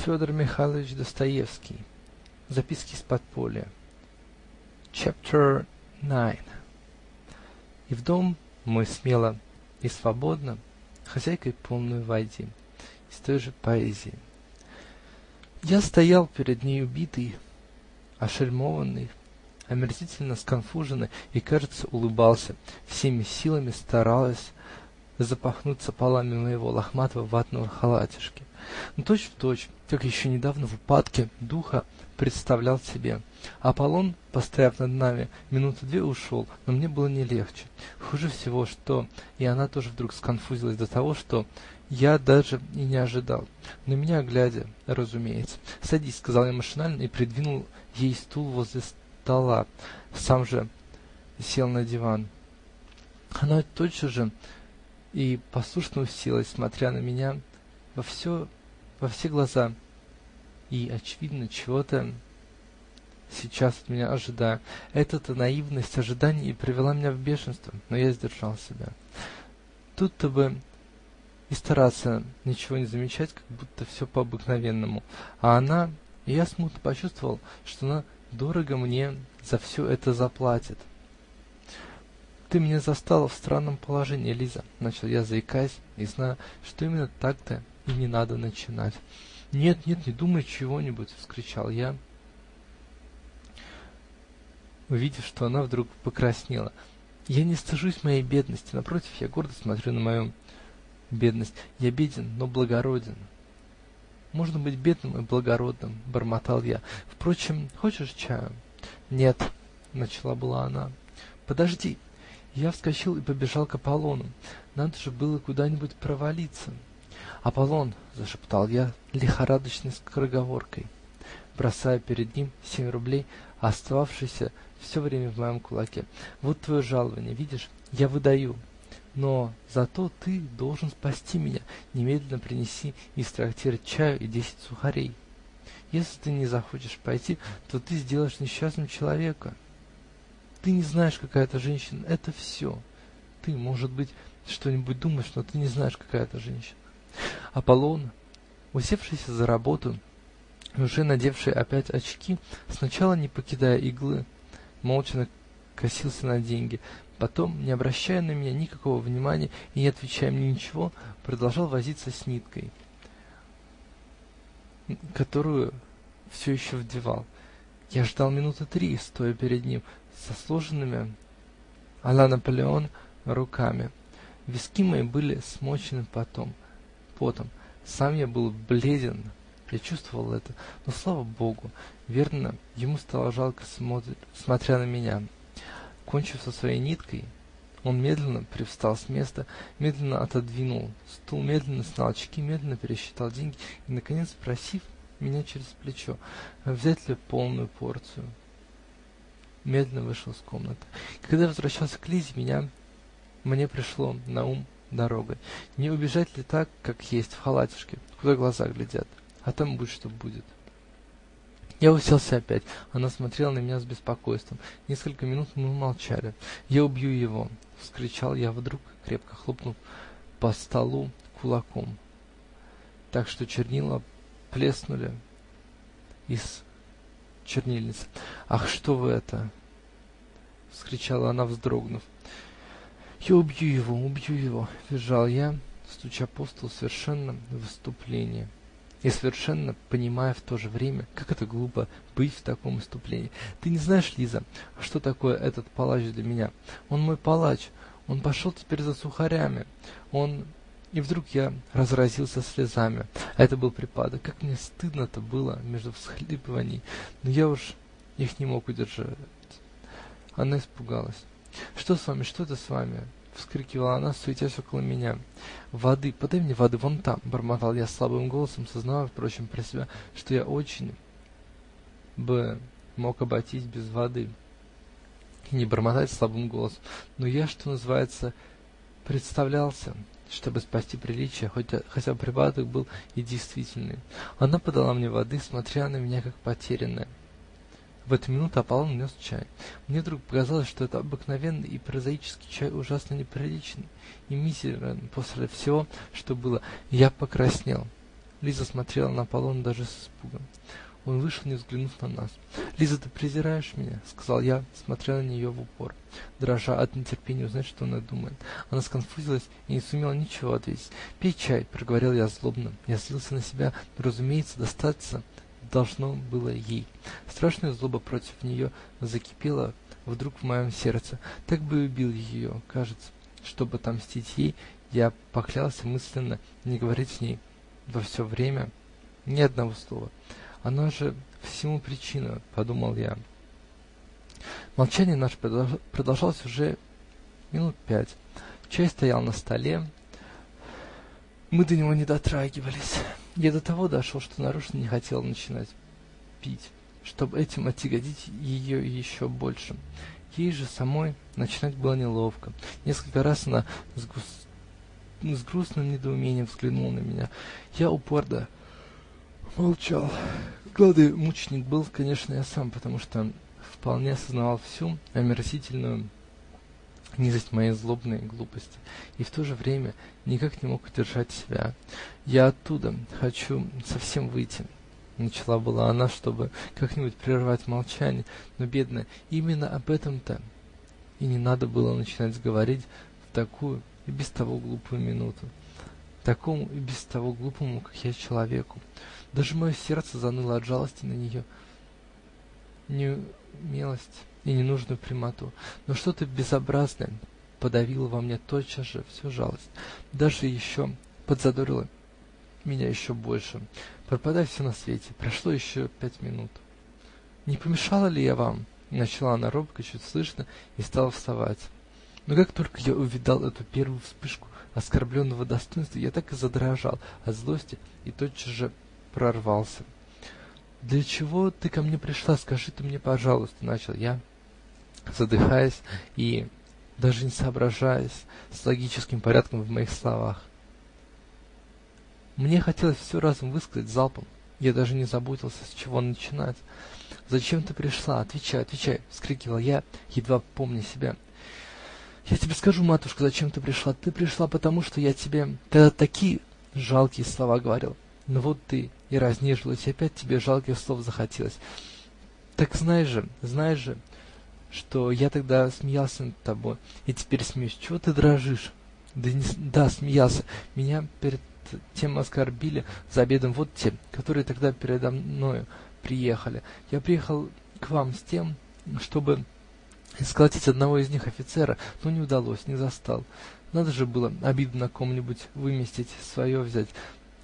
Федор Михайлович Достоевский. Записки из подполья. Chapter IX. И в дом мой смело и свободно, хозяйкой полную войди, из той же поэзии. Я стоял перед ней убитый, ошельмованный, омерзительно сконфуженный и, кажется, улыбался, всеми силами стараясь запахнуться полами моего лохматого ватного халатишки, но точь-в-точь, как еще недавно в упадке духа представлял себе. Аполлон, постояв над нами минуты две, ушел, но мне было не легче. Хуже всего, что и она тоже вдруг сконфузилась до того, что я даже и не ожидал. На меня глядя, разумеется. "Садись", сказал я машинально и придвинул ей стул возле стола, сам же сел на диван. Она тотчас же и послушно уселась, смотря на меня во все во все глаза и, очевидно, чего-то сейчас от меня ожидая. Эта-то наивность ожидания и привела меня в бешенство, но я сдержал себя. Тут-то бы и стараться ничего не замечать, как будто все по-обыкновенному. А она... И я смутно почувствовал, что она дорого мне за все это заплатит. "Ты меня застала в странном положении, Лиза", -- начал я, заикаясь, и зная, что именно так-то и не надо начинать. "Нет, нет, не думай чего-нибудь", -- вскричал я, увидев, что она вдруг покраснела. "Я не стыжусь моей бедности, напротив, я гордо смотрю на мою бедность. Я беден, но благороден". "Можно быть бедным и благородным", -- бормотал я. "Впрочем, хочешь чаю?" "Нет", -- начала была она. "Подожди". Я вскочил и побежал к Аполлону. Надо же было куда-нибудь провалиться. "Аполлон", -- зашептал я лихорадочной скороговоркой, бросая перед ним семь рублей, остававшиеся все время в моем кулаке. "Вот твое жалованье, видишь, я выдаю, но зато ты должен спасти меня. Немедленно принеси из трактира чаю и десять сухарей. Если ты не захочешь пойти, то ты сделаешь несчастным человека. Ты не знаешь, какая это женщина, это все. Ты, может быть, что-нибудь думаешь, но ты не знаешь, какая это женщина". Аполлон, усевшийся за работу уже надевший опять очки, сначала не покидая иглы, молча косился на деньги, потом, не обращая на меня никакого внимания и не отвечая мне ничего, продолжал возиться с ниткой, которую все еще вдевал. Я ждал минуты три, стоя перед ним со сложенными а-ля Наполеон руками. Виски мои были смочены потом потом. Сам я был бледен, я чувствовал это, но, слава Богу, верно, ему стало жалко, смотря на меня. Кончив со своей ниткой, он медленно привстал с места, медленно отодвинул стул, медленно снял очки, медленно пересчитал деньги и, наконец, спросив меня через плечо, взять ли полную порцию, медленно вышел из комнаты. Когда я возвращался к Лизе, меня мне пришло на ум дорогой. Не убежать ли так, как есть, в халатишке, куда глаза глядят, а там будь что будет. Я уселся опять. Она смотрела на меня с беспокойством. Несколько минут мы молчали. "Я убью его!" -- вскричал я вдруг, крепко хлопнув по столу кулаком, так что чернила плеснули из чернильницы. "Ах, что вы это!" -- вскричала она, вздрогнув. "Я убью его, убью его!" -- визжал я, стуча по столу совершенно в исступлении и совершенно понимая в то же время, как это глупо быть в таком исступлении. Ты не знаешь, Лиза, что такое этот палач для меня? Он мой палач, он пошел теперь за сухарями, он И вдруг я разразился слезами. Это был припадок. Как мне стыдно-то было между всхлипываний, но я уж их не мог удержать. Она испугалась. "Что с вами, что это с вами?" -- вскрикивала она, суетясь около меня. "Воды, подай мне воды вон там", -- бормотал я слабым голосом, сознавая, впрочем, про себя, что я очень бы мог обойтись без воды и не бормотать слабым голосом, но я, что называется, представлялся, чтобы спасти приличие, хотя припадок был и действительный. Она подала мне воды, смотря на меня как потерянная. В эту минуту Аполлон нес чай. Мне вдруг показалось, что это обыкновенный и прозаический чай ужасно неприличный и мизерен после всего, что было. Я покраснел. Лиза смотрела на Аполлона даже с испугом. Он вышел, не взглянув на нас. -- Лиза, ты презираешь меня? -- сказал я, смотря на нее в упор, дрожа от нетерпения узнать, что она думает. Она сконфузилась и не сумела ничего ответить. -- Пей чай, -- проговорил я злобно. Я злился на себя, но, разумеется, достаться должно было ей. Страшная злоба против нее закипела вдруг в моем сердце. Так бы и убил ее, кажется. Чтобы отомстить ей, я поклялся мысленно не говорить с ней во все время ни одного слова. Оно же всему причина, -- подумал я. Молчание наше продолжалось уже минут пять. Чай стоял на столе. Мы до него не дотрагивались. Я до того дошел, что нарочно не хотел начинать пить, чтоб этим отягодить ее еще больше. Ей же самой начинать было неловко. Несколько раз она с, гус... с грустным недоумением взглянула на меня. Я упорно молчал. Главный мученик был, конечно, я сам, потому что вполне осознавал всю омерзительную низость моей злобной глупости и в то же время никак не мог удержать себя. "Я оттуда хочу совсем выйти", -- начала была она, чтобы как-нибудь прервать молчание, но, бедная, именно об этом-то и не надо было начинать говорить в такую и без того глупую минуту, такому и без того глупому, как я, человеку. Даже мое сердце заныло от жалости на нее неумелость и ненужную прямоту, но что-то безобразное подавило во мне тотчас же всю жалость, даже еще подзадорило меня еще больше. Пропадай все на свете. Прошло еще пять минут. "Не помешала ли я вам?" начала она робко, чуть слышно, и стала вставать. Но как только я увидал эту первую вспышку оскорбленного достоинства, я так и задрожал от злости и тотчас же прорвался. "Для чего ты ко мне пришла, скажи ты мне, пожалуйста", начал я, задыхаясь и даже не соображаясь с логическим порядком в моих словах. Мне хотелось все разом высказать залпом. Я даже не заботился, с чего начинать. "Зачем ты пришла? Отвечай, отвечай!" -- вскрикивал я, едва помня себя. "Я тебе скажу, матушка, зачем ты пришла. Ты пришла потому, что я тебе тогда такие жалкие слова говорил. Но вот ты и разнежилась, и опять тебе жалких слов захотелось. Так знай же, знай же, что я тогда смеялся над тобой, и теперь смеюсь. Чего ты дрожишь? Да, не, да, смеялся. Меня перед тем оскорбили за обедом вот те, которые тогда передо мною приехали. Я приехал к вам с тем, чтобы сколотить одного из них офицера, но не удалось, не застал. Надо же было обиду на ком-нибудь выместить, свое взять.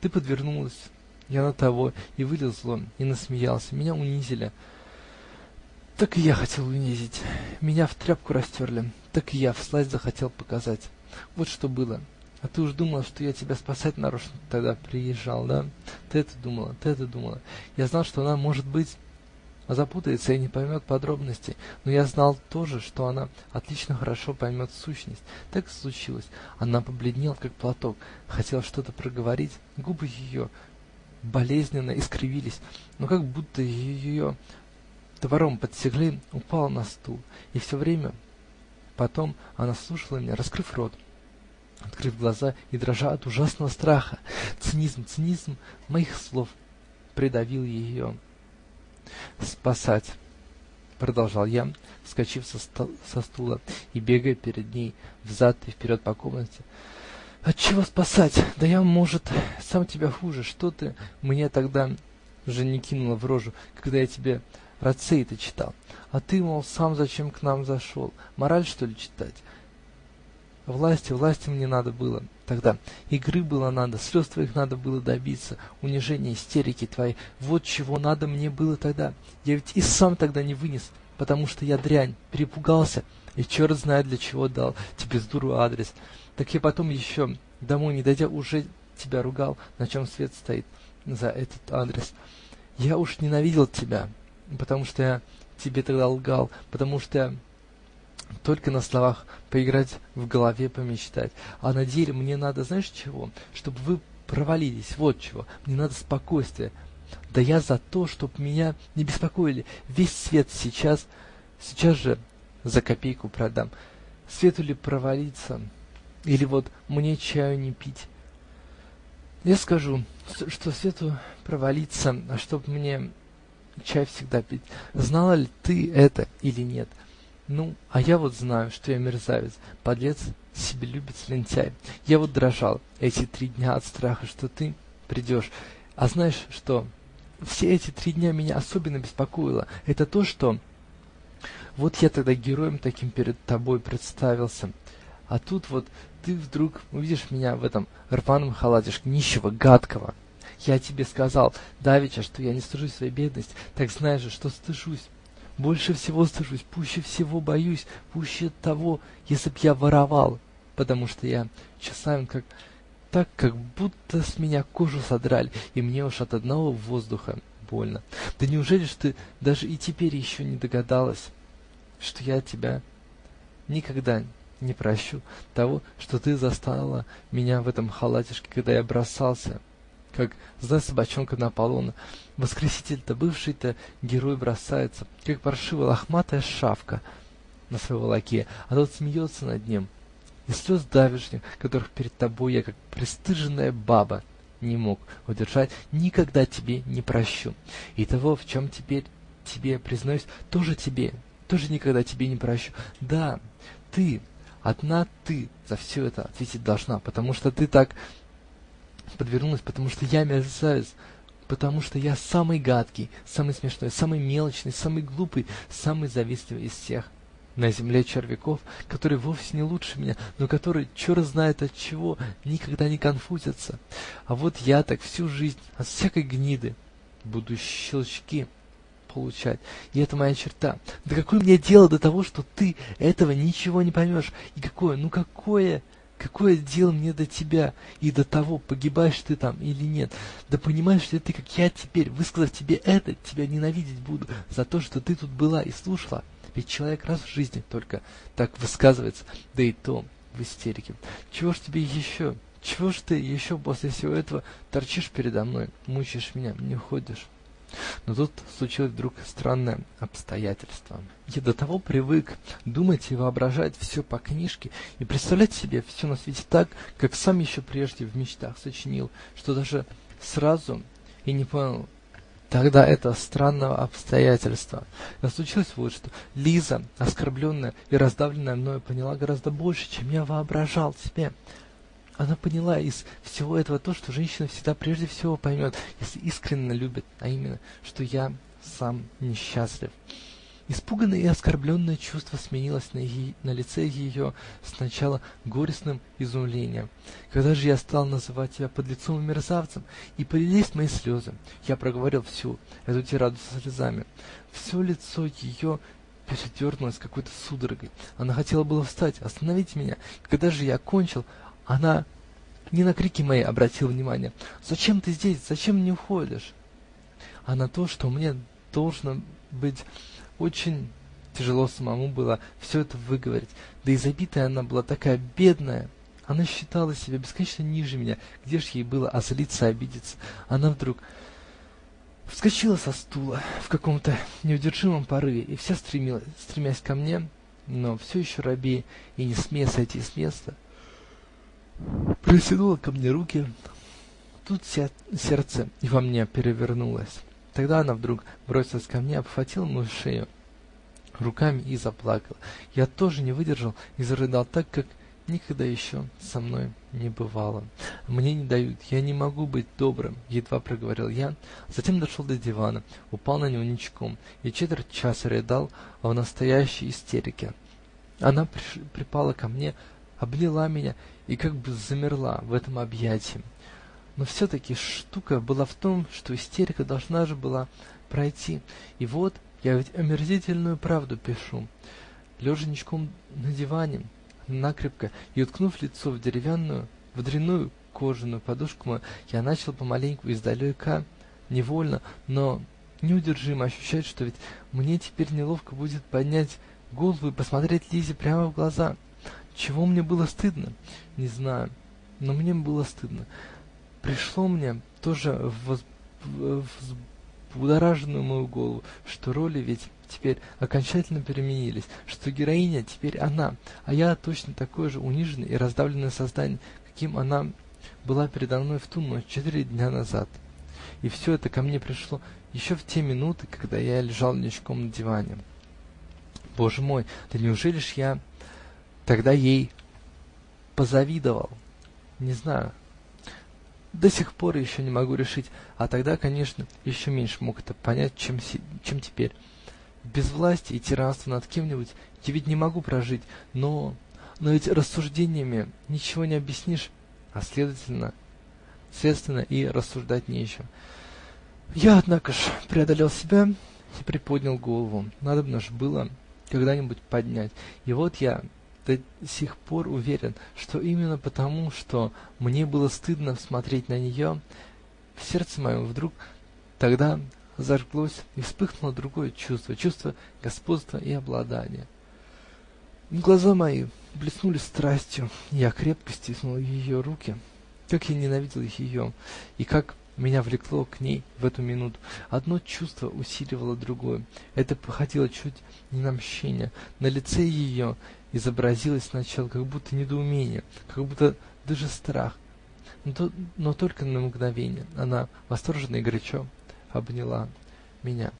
Ты подвернулась, я на того, и вылил и насмеялся. Меня унизили. Так и я хотел унизить. Меня в тряпку растерли, так и я всласть захотел показать. Вот что было. А ты уж думала, что я тебя спасать нарочно тогда приезжал, да? Ты это думала, ты это думала. Я знал, что она, может быть, запутается и не поймет подробностей, но я знал тоже, что она отлично хорошо поймет сущность. Так и случилось. Она побледнела, как платок, хотела что-то проговорить, губы ее болезненно искривились, но как будто ее топором подсекли, упала на стул, и все время потом она слушала меня, раскрыв рот, открыв глаза и дрожа от ужасного страха. Цинизм, цинизм моих слов придавил ее. "Спасать", -- продолжал я, вскочив со стула и бегая перед ней взад и вперед по комнате. "Отчего спасать? Да я, может, сам тебя хуже. Что ты мне тогда же не кинула в рожу, когда я тебе Раций-то читал. А ты, мол, сам зачем к нам зашел? Мораль, что ли, читать? Власти, власти мне надо было тогда. Игры было надо, слез твоих надо было добиться, унижения, истерики твоей. Вот чего надо мне было тогда. Я ведь и сам тогда не вынес, потому что я дрянь, перепугался, и черт знает для чего дал тебе с дуру адрес. Так я потом еще, домой не дойдя, уже тебя ругал, на чем свет стоит за этот адрес. Я уж ненавидел тебя, потому что я тебе тогда лгал, потому что я только на словах поиграть, в голове помечтать, а на деле мне надо, знаешь чего? Чтобы вы провалились, вот чего. Мне надо спокойствия. Да я за то, чтоб меня не беспокоили. Весь свет сейчас, сейчас же за копейку продам. Свету ли провалиться, или вот мне чаю не пить? Я скажу, что свету провалиться, а чтоб мне чай всегда пить. Знала ли ты это или нет? Ну, а я вот знаю, что я мерзавец, подлец, себелюбец, лентяй. Я вот дрожал эти три дня от страха, что ты придешь. А знаешь что? Все эти три дня меня особенно беспокоило. Это то, что... Вот я тогда героем таким перед тобой представился. А тут вот ты вдруг увидишь меня в этом рваном халатишке, нищего, гадкого. Я тебе сказал давеча, что я не стыжусь своей бедности, так знаешь же, что стыжусь. Больше всего стыжусь, пуще всего боюсь, пуще того, если б я воровал, потому что я часами как так, как будто с меня кожу содрали, и мне уж от одного воздуха больно. Да неужели ж ты даже и теперь еще не догадалась, что я тебя никогда не прощу того, что ты застала меня в этом халатишке, когда я бросался, как злая собачонка на Аполлона. Воскреситель-то, бывший-то герой бросается, как паршивая лохматая шавка на своего лакея, а тот смеется над ним и слез давешних, которых перед тобой я, как пристыженная баба, не мог удержать, никогда тебе не прощу. И того, в чем теперь тебе признаюсь, тоже тебе, тоже никогда тебе не прощу. Да, ты, одна ты за все это ответить должна, потому что ты так подвернулась, потому что я мерзавец, потому что я самый гадкий, самый смешной, самый мелочный, самый глупый, самый завистливый из всех на земле червяков, которые вовсе не лучше меня, но которые, черт знает от чего, никогда не конфузятся. А вот я так всю жизнь от всякой гниды буду щелчки получать. И это моя черта. Да какое мне дело до того, что ты этого ничего не поймешь? И какое, ну какое, какое дело мне до тебя и до того, погибаешь ты там или нет? Да понимаешь ли ты, как я теперь, высказав тебе это, тебя ненавидеть буду за то, что ты тут была и слушала? Ведь человек раз в жизни только так высказывается, да и то в истерике. Чего ж тебе еще? Чего ж ты еще после всего этого торчишь передо мной, мучаешь меня, не уходишь? Но тут случилось вдруг странное обстоятельство. Я до того привык думать и воображать все по книжке и представлять себе все на свете так, как сам еще прежде в мечтах сочинил, что даже сразу и не понял, тогда этого странного обстоятельства. Но случилось вот что. Лиза, оскорбленная и раздавленная мною, поняла гораздо больше, чем я воображал себе. Она поняла из всего этого то, что женщина всегда прежде всего поймет, если искренне любит, а именно, что я сам несчастлив. Испуганное и оскорбленное чувство сменилось на, е... на лице ее сначала горестным изумлением. Когда же я стал называть тебя подлецом и мерзавцем, и полились мои слезы, я проговорил всю эту тираду со слезами. Все лицо ее передернулось какой-то судорогой. Она хотела было встать, остановить меня. Когда же я кончил, она не на крики мои обратила внимание. "Зачем ты здесь? Зачем не уходишь?" А на то, что мне должно быть очень тяжело самому было все это выговорить, да и забитая она была такая бедная. Она считала себя бесконечно ниже меня, где ж ей было озлиться, обидеться? Она вдруг вскочила со стула в каком-то неудержимом порыве и вся стремилась, стремясь ко мне, но все еще робея и не смея сойти с места, протянула ко мне руки. Тут сердце и во мне перевернулось. Тогда она вдруг бросилась ко мне, обхватила мою шею руками и заплакала. Я тоже не выдержал и зарыдал так, как никогда еще со мной не бывало. Мне не дают, я не могу быть добрым, едва проговорил я, затем дошел до дивана, упал на него ничком и четверть часа рыдал в настоящей истерике. Она припала ко мне, обняла меня и как бы замерла в этом объятии. Но все-таки штука была в том, что истерика должна же была пройти. И вот я ведь омерзительную правду пишу. Лежа ничком на диване, накрепко и уткнув лицо в деревянную, в дряную кожаную подушку мою, я начал помаленьку издалека, невольно, но неудержимо ощущать, что ведь мне теперь неловко будет поднять голову и посмотреть Лизе прямо в глаза. Чего мне было стыдно? Не знаю, но мне было стыдно пришло мне тоже в взбудораженную мою голову, что роли ведь теперь окончательно переменились, что героиня теперь она, а я точно такое же униженное и раздавленное создание, каким она была передо мной в ту ночь, четыре дня назад, и все это ко мне пришло еще в те минуты, когда я лежал ничком на диване. Боже мой, да неужели ж я тогда ей позавидовал? Не знаю. До сих пор еще не могу решить, а тогда, конечно, еще меньше мог это понять, чем чем теперь. Без власти и тиранства над кем-нибудь я ведь не могу прожить, но. но ведь рассуждениями ничего не объяснишь, а следовательно, следственно и рассуждать не о чем. Я, однако ж, преодолел себя и приподнял голову. Надобно ж было когда-нибудь поднять. И вот я до сих пор уверен, что именно потому, что мне было стыдно смотреть на нее, в сердце моем вдруг тогда зажглось и вспыхнуло другое чувство, чувство господства и обладания. Глаза мои блеснули страстью, я крепко стиснул ее руки. Как я ненавидел ее, и как меня влекло к ней в эту минуту. Одно чувство усиливало другое. Это походило чуть не на мщение. На лице ее изобразилось сначала как будто недоумение, как будто даже страх, но, только на мгновение. Она восторженно и горячо обняла меня.